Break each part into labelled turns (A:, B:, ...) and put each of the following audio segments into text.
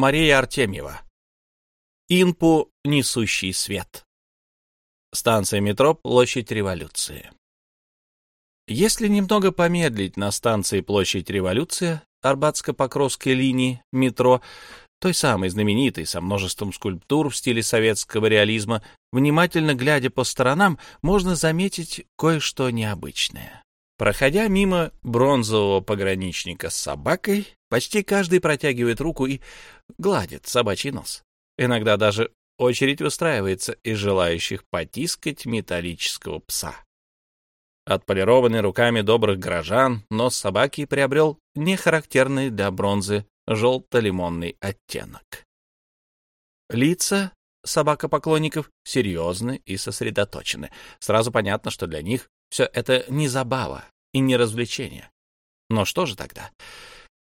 A: Мария Артемьева. Инпу «Несущий свет». Станция метро «Площадь революции». Если немного помедлить на станции «Площадь революция» Арбатско-Покровской линии метро, той самой знаменитой, со множеством скульптур в стиле советского реализма, внимательно глядя по сторонам, можно заметить кое-что необычное. Проходя мимо бронзового пограничника с собакой, почти каждый протягивает руку и гладит собачий нос. Иногда даже очередь выстраивается из желающих потискать металлического пса. Отполированный руками добрых горожан, нос собаки приобрел нехарактерный для бронзы желто-лимонный оттенок. Лица собакопоклонников серьезны и сосредоточены. Сразу понятно, что для них все это не забава и не развлечение. Но что же тогда?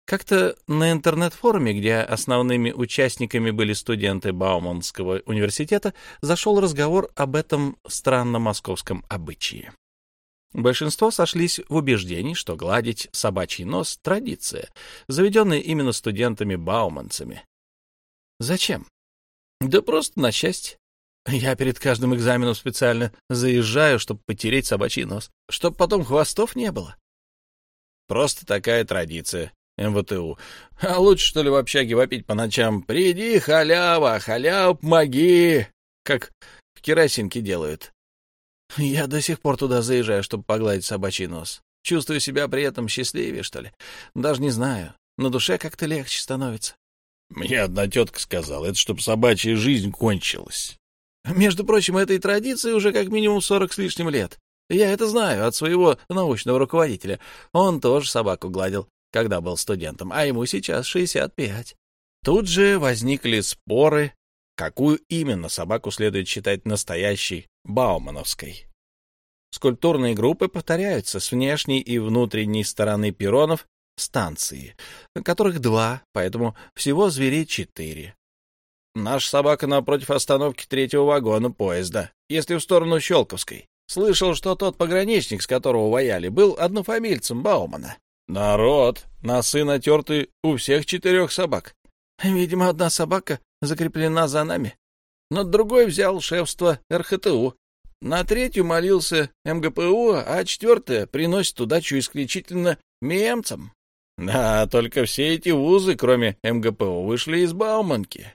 A: Как-то на интернет-форуме, где основными участниками были студенты Бауманского университета, зашел разговор об этом странном московском обычае. Большинство сошлись в убеждении, что гладить собачий нос — традиция, заведенная именно студентами-бауманцами. Зачем? Да просто на счастье. Я перед каждым экзаменом специально заезжаю, чтобы потереть собачий нос, чтобы потом хвостов не было. Просто такая традиция, МВТУ. А лучше, что ли, в общаге вопить по ночам «Приди, халява, халява, помоги!» Как в керосинке делают. Я до сих пор туда заезжаю, чтобы погладить собачий нос. Чувствую себя при этом счастливее, что ли. Даже не знаю. На душе как-то легче становится. Мне одна тетка сказала, это чтобы собачья жизнь кончилась. Между прочим, этой традиции уже как минимум сорок с лишним лет. Я это знаю от своего научного руководителя. Он тоже собаку гладил когда был студентом, а ему сейчас 65. Тут же возникли споры, какую именно собаку следует считать настоящей Баумановской. Скульптурные группы повторяются с внешней и внутренней стороны перронов станции, которых два, поэтому всего зверей четыре. Наша собака напротив остановки третьего вагона поезда, если в сторону Щелковской. Слышал, что тот пограничник, с которого вояли, был однофамильцем Баумана. Народ, носы натерты у всех четырех собак. Видимо, одна собака закреплена за нами. Но другой взял шефство РХТУ. На третью молился МГПУ, а четвертая приносит удачу исключительно немцам. Да, только все эти вузы, кроме МГПУ, вышли из Бауманки.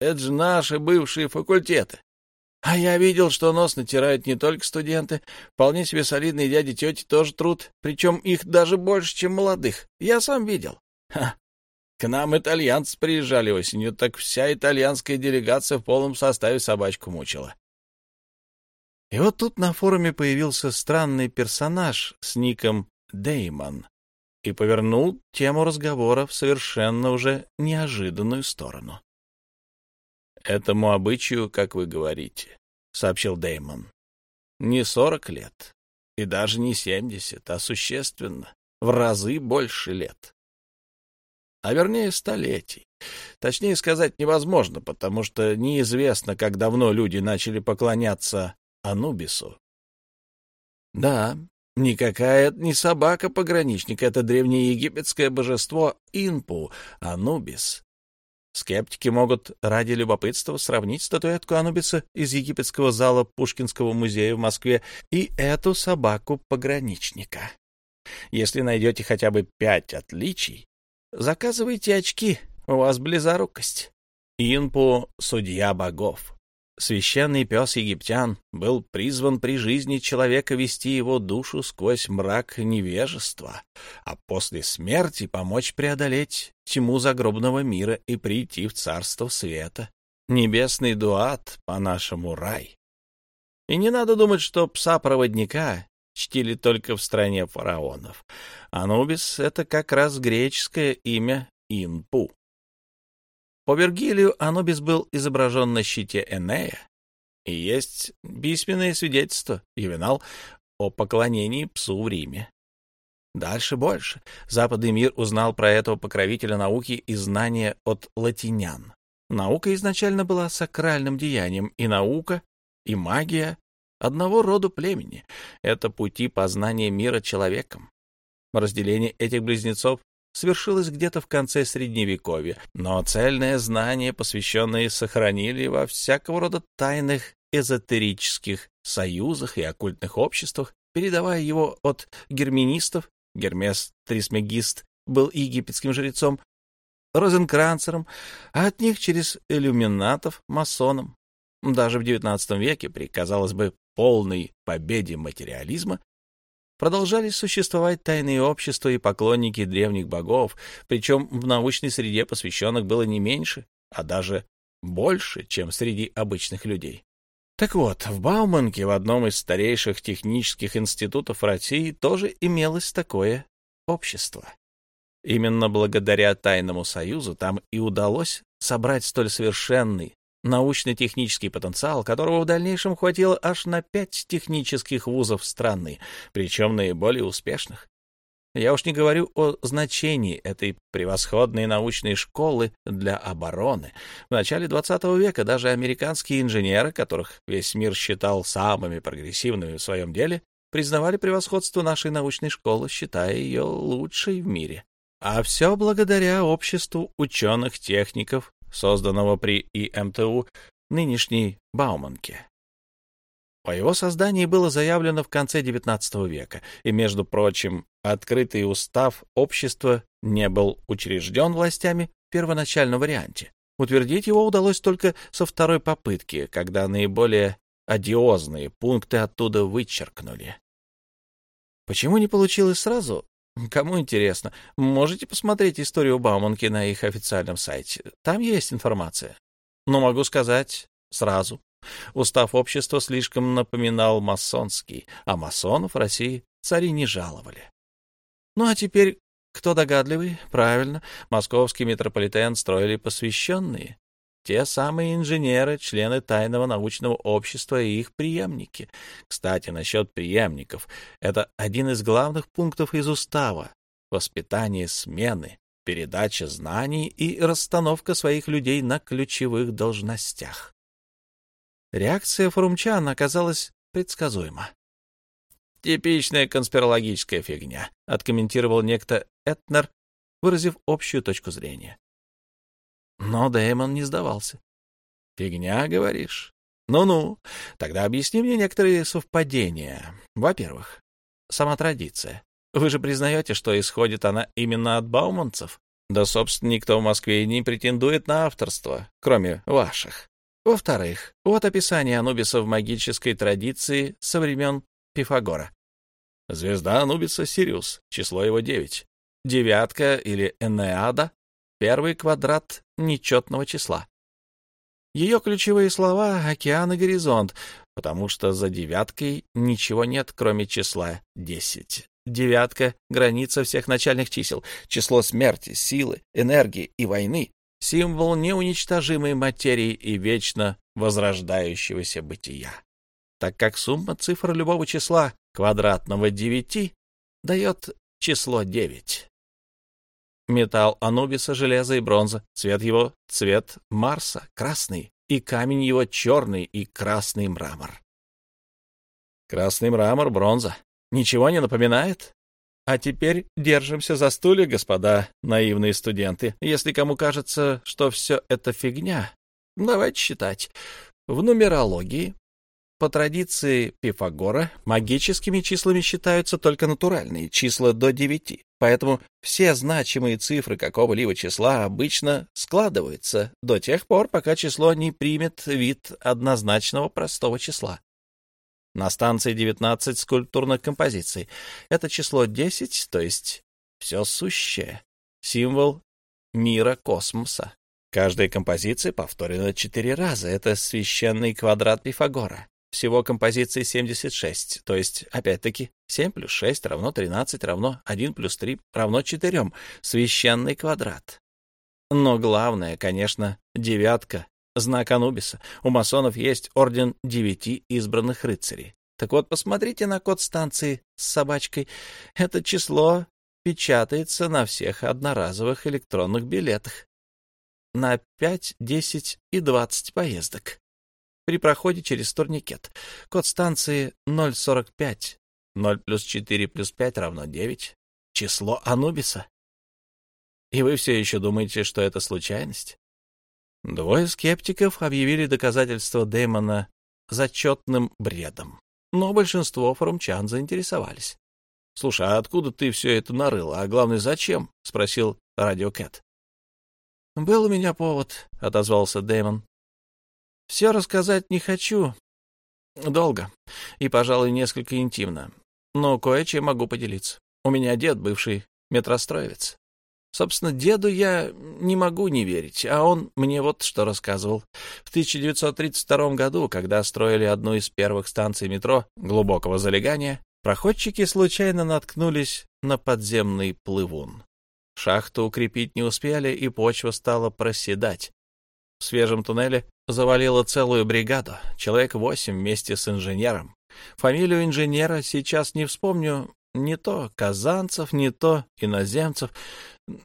A: Это же наши бывшие факультеты. А я видел, что нос натирают не только студенты. Вполне себе солидные дяди-тети тоже труд, причем их даже больше, чем молодых. Я сам видел. Ха. К нам итальянцы приезжали осенью, так вся итальянская делегация в полном составе собачку мучила. И вот тут на форуме появился странный персонаж с ником Деймон и повернул тему разговора в совершенно уже неожиданную сторону. Этому обычаю, как вы говорите, — сообщил Деймон, — не сорок лет и даже не семьдесят, а существенно, в разы больше лет. А вернее, столетий. Точнее сказать невозможно, потому что неизвестно, как давно люди начали поклоняться Анубису. Да, никакая это не собака-пограничник, это древнеегипетское божество Инпу, Анубис, Скептики могут ради любопытства сравнить статуэтку Анубиса из египетского зала Пушкинского музея в Москве и эту собаку-пограничника. Если найдете хотя бы пять отличий, заказывайте очки, у вас близорукость. Инпу — судья богов. Священный пес египтян был призван при жизни человека вести его душу сквозь мрак невежества, а после смерти помочь преодолеть тьму загробного мира и прийти в царство света. Небесный дуат, по-нашему рай. И не надо думать, что пса-проводника чтили только в стране фараонов. Анубис — это как раз греческое имя Инпу. По Вергилию Анубис был изображен на щите Энея, и есть письменное свидетельство, Ювенал, о поклонении псу в Риме. Дальше больше. Западный мир узнал про этого покровителя науки и знания от латинян. Наука изначально была сакральным деянием, и наука, и магия одного рода племени. Это пути познания мира человеком. Разделение этих близнецов свершилось где-то в конце Средневековья, но цельное знание, посвященное сохранили во всякого рода тайных эзотерических союзах и оккультных обществах, передавая его от герменистов, Гермес Трисмегист был египетским жрецом, розенкранцером, а от них через иллюминатов масонам. Даже в XIX веке, при, казалось бы, полной победе материализма, продолжали существовать тайные общества и поклонники древних богов, причем в научной среде посвященных было не меньше, а даже больше, чем среди обычных людей. Так вот, в Бауманке, в одном из старейших технических институтов России, тоже имелось такое общество. Именно благодаря Тайному Союзу там и удалось собрать столь совершенный научно-технический потенциал, которого в дальнейшем хватило аж на пять технических вузов страны, причем наиболее успешных. Я уж не говорю о значении этой превосходной научной школы для обороны. В начале XX века даже американские инженеры, которых весь мир считал самыми прогрессивными в своем деле, признавали превосходство нашей научной школы, считая ее лучшей в мире. А все благодаря обществу ученых-техников, созданного при ИМТУ нынешней Бауманке. О его создании было заявлено в конце XIX века, и, между прочим, открытый устав общества не был учрежден властями в первоначальном варианте. Утвердить его удалось только со второй попытки, когда наиболее одиозные пункты оттуда вычеркнули. Почему не получилось сразу? Кому интересно, можете посмотреть историю Бауманки на их официальном сайте. Там есть информация. Но могу сказать сразу, Устав общества слишком напоминал масонский, а масонов России цари не жаловали. Ну а теперь, кто догадливый? Правильно, московский метрополитен строили посвященные. Те самые инженеры, члены тайного научного общества и их преемники. Кстати, насчет преемников. Это один из главных пунктов из устава. Воспитание смены, передача знаний и расстановка своих людей на ключевых должностях. Реакция форумчан оказалась предсказуема. «Типичная конспирологическая фигня», — откомментировал некто Этнер, выразив общую точку зрения. Но Дэймон не сдавался. «Фигня, говоришь? Ну-ну, тогда объясни мне некоторые совпадения. Во-первых, сама традиция. Вы же признаете, что исходит она именно от бауманцев? Да, собственно, никто в Москве не претендует на авторство, кроме ваших. Во-вторых, вот описание Анубиса в магической традиции со времен Пифагора. Звезда Анубиса — Сириус, число его девять. Девятка или Энеада — первый квадрат нечетного числа. Ее ключевые слова — океан и горизонт, потому что за девяткой ничего нет, кроме числа десять. Девятка — граница всех начальных чисел, число смерти, силы, энергии и войны, символ неуничтожимой материи и вечно возрождающегося бытия, так как сумма цифр любого числа квадратного девяти дает число девять. Металл Анубиса — железо и бронза, цвет его — цвет Марса, красный, и камень его — черный и красный мрамор. Красный мрамор, бронза. Ничего не напоминает? А теперь держимся за стулья, господа наивные студенты. Если кому кажется, что все это фигня, давайте считать. В нумерологии, по традиции Пифагора, магическими числами считаются только натуральные числа до девяти. Поэтому все значимые цифры какого-либо числа обычно складываются до тех пор, пока число не примет вид однозначного простого числа. На станции 19 скульптурных композиций. Это число 10, то есть все сущее. Символ мира космоса. Каждая композиция повторена четыре раза. Это священный квадрат Пифагора. Всего композиций 76, то есть, опять-таки, 7 плюс 6 равно 13 равно 1 плюс 3 равно 4. Священный квадрат. Но главное, конечно, девятка знак Анубиса. У масонов есть орден девяти избранных рыцарей. Так вот, посмотрите на код станции с собачкой. Это число печатается на всех одноразовых электронных билетах. На пять, десять и двадцать поездок. При проходе через турникет. Код станции 045. 0 плюс 4 плюс 5 равно 9. Число Анубиса. И вы все еще думаете, что это случайность? Двое скептиков объявили доказательства Дэймона зачетным бредом, но большинство форумчан заинтересовались. — Слушай, а откуда ты все это нарыл? А главное, зачем? — спросил радиокэт. — Был у меня повод, — отозвался Дэймон. — Все рассказать не хочу. Долго и, пожалуй, несколько интимно. Но кое-чем могу поделиться. У меня дед бывший метростроевец. Собственно, деду я не могу не верить, а он мне вот что рассказывал. В 1932 году, когда строили одну из первых станций метро глубокого залегания, проходчики случайно наткнулись на подземный плывун. Шахту укрепить не успели, и почва стала проседать. В свежем туннеле завалило целую бригаду, человек восемь вместе с инженером. Фамилию инженера сейчас не вспомню, не то казанцев, не то иноземцев.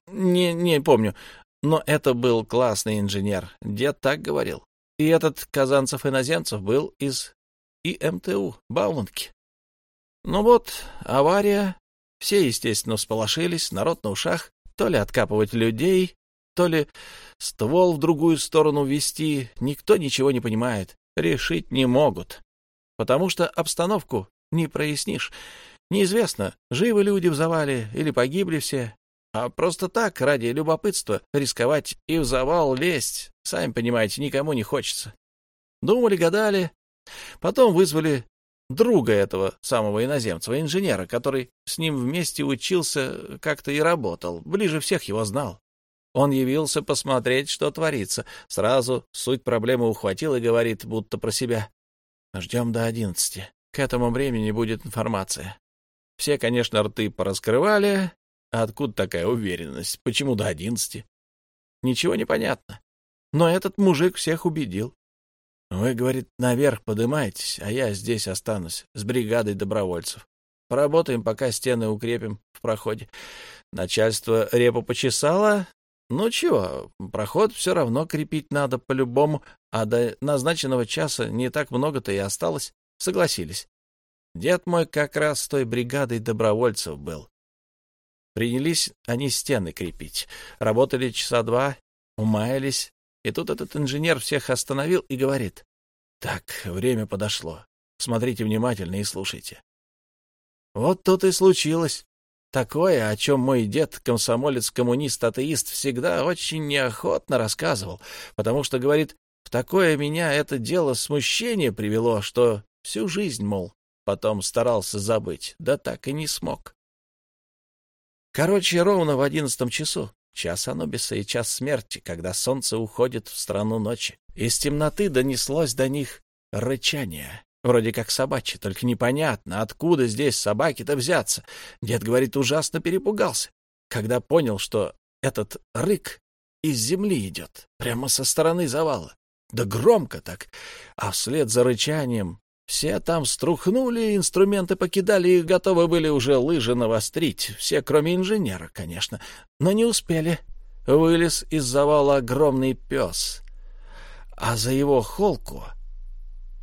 A: Не, не помню, но это был классный инженер, дед так говорил. И этот Казанцев-иноземцев был из ИМТУ, Бауманки. Ну вот, авария, все, естественно, всполошились, народ на ушах, то ли откапывать людей, то ли ствол в другую сторону вести, никто ничего не понимает, решить не могут, потому что обстановку не прояснишь. Неизвестно, живы люди в завале или погибли все, а просто так, ради любопытства, рисковать и в завал лезть, сами понимаете, никому не хочется. Думали, гадали. Потом вызвали друга этого самого иноземца, инженера, который с ним вместе учился как-то и работал, ближе всех его знал. Он явился посмотреть, что творится. Сразу суть проблемы ухватил и говорит, будто про себя. Ждем до одиннадцати. К этому времени будет информация. Все, конечно, рты пораскрывали, а откуда такая уверенность? Почему до одиннадцати? Ничего не понятно. Но этот мужик всех убедил. Вы, говорит, наверх подымайтесь, а я здесь останусь с бригадой добровольцев. Поработаем, пока стены укрепим в проходе. Начальство репу почесало. Ну чего, проход все равно крепить надо по-любому, а до назначенного часа не так много-то и осталось. Согласились. Дед мой как раз с той бригадой добровольцев был. Принялись они стены крепить. Работали часа два, умаялись. И тут этот инженер всех остановил и говорит. «Так, время подошло. Смотрите внимательно и слушайте». Вот тут и случилось. Такое, о чем мой дед, комсомолец, коммунист, атеист, всегда очень неохотно рассказывал, потому что, говорит, в такое меня это дело смущение привело, что всю жизнь, мол, потом старался забыть, да так и не смог. Короче, ровно в одиннадцатом часу, час Анубиса и час смерти, когда солнце уходит в страну ночи, из темноты донеслось до них рычание, вроде как собачье, только непонятно, откуда здесь собаки-то взяться. Дед, говорит, ужасно перепугался, когда понял, что этот рык из земли идет, прямо со стороны завала. Да громко так, а вслед за рычанием все там струхнули, инструменты покидали и готовы были уже лыжи навострить. Все, кроме инженера, конечно. Но не успели. Вылез из завала огромный пес. А за его холку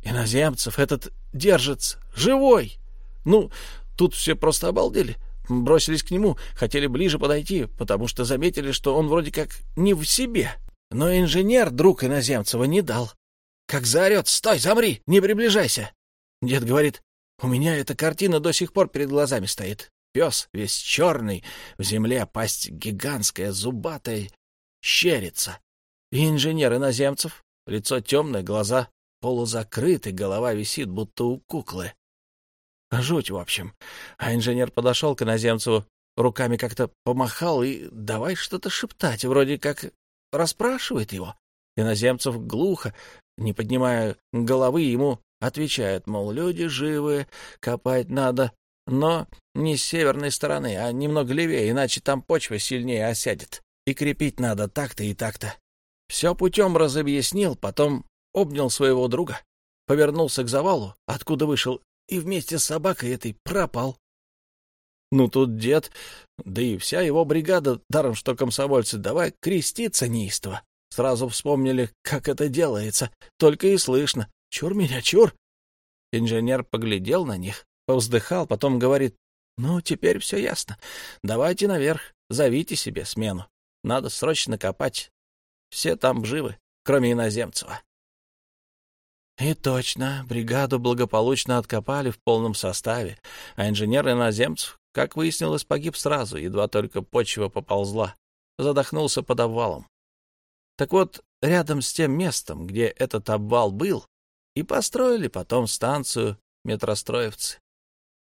A: иноземцев этот держится, живой. Ну, тут все просто обалдели. Бросились к нему, хотели ближе подойти, потому что заметили, что он вроде как не в себе. Но инженер, друг иноземцева, не дал. Как заорет «Стой, замри, не приближайся!» Дед говорит, у меня эта картина до сих пор перед глазами стоит. Пес весь черный, в земле пасть гигантская, зубатая, щерится. И инженер иноземцев, лицо темное, глаза полузакрыты, голова висит, будто у куклы. Жуть, в общем. А инженер подошел к иноземцу, руками как-то помахал и давай что-то шептать, вроде как расспрашивает его. Иноземцев глухо, не поднимая головы, ему Отвечают, мол, люди живы, копать надо, но не с северной стороны, а немного левее, иначе там почва сильнее осядет. И крепить надо так-то и так-то. Все путем разобъяснил, потом обнял своего друга, повернулся к завалу, откуда вышел, и вместе с собакой этой пропал. Ну тут дед, да и вся его бригада, даром что комсомольцы, давай креститься неистово. Сразу вспомнили, как это делается, только и слышно. Чур меня, чур. Инженер поглядел на них, повздыхал, потом говорит, ну, теперь все ясно. Давайте наверх, зовите себе смену. Надо срочно копать. Все там живы, кроме Иноземцева. И точно, бригаду благополучно откопали в полном составе, а инженер Иноземцев, как выяснилось, погиб сразу, едва только почва поползла, задохнулся под обвалом. Так вот, рядом с тем местом, где этот обвал был, и построили потом станцию метростроевцы.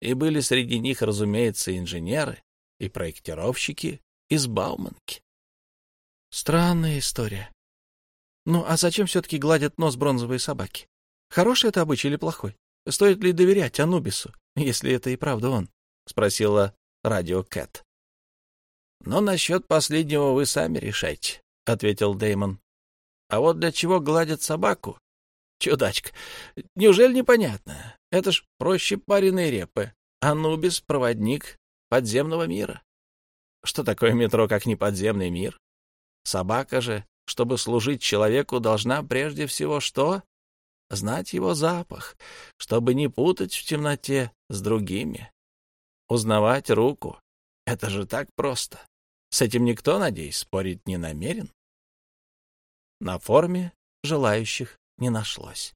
A: И были среди них, разумеется, инженеры и проектировщики из Бауманки. Странная история. Ну, а зачем все-таки гладят нос бронзовые собаки? Хороший это обычай или плохой? Стоит ли доверять Анубису, если это и правда он? — спросила радио Кэт. — Но насчет последнего вы сами решайте, — ответил Деймон. — А вот для чего гладят собаку? Чудачка, неужели непонятно? Это ж проще пареной репы. Анубис — проводник подземного мира. Что такое метро, как не подземный мир? Собака же, чтобы служить человеку, должна прежде всего что? Знать его запах, чтобы не путать в темноте с другими. Узнавать руку — это же так просто. С этим никто, надеюсь, спорить не намерен. На форме желающих не нашлось.